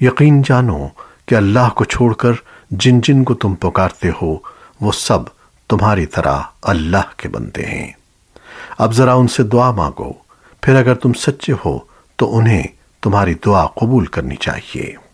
یقین جانو کہ اللہ کو چھوڑ کر جن جن کو تم پکارتے ہو، وہ سب تمہاری طرح اللہ کے بندے ہیں۔ اب ذرا ان سے دعا مانگو، پھر اگر تم سچے ہو تو انہیں تمہاری دعا قبول کرنی چاہیے۔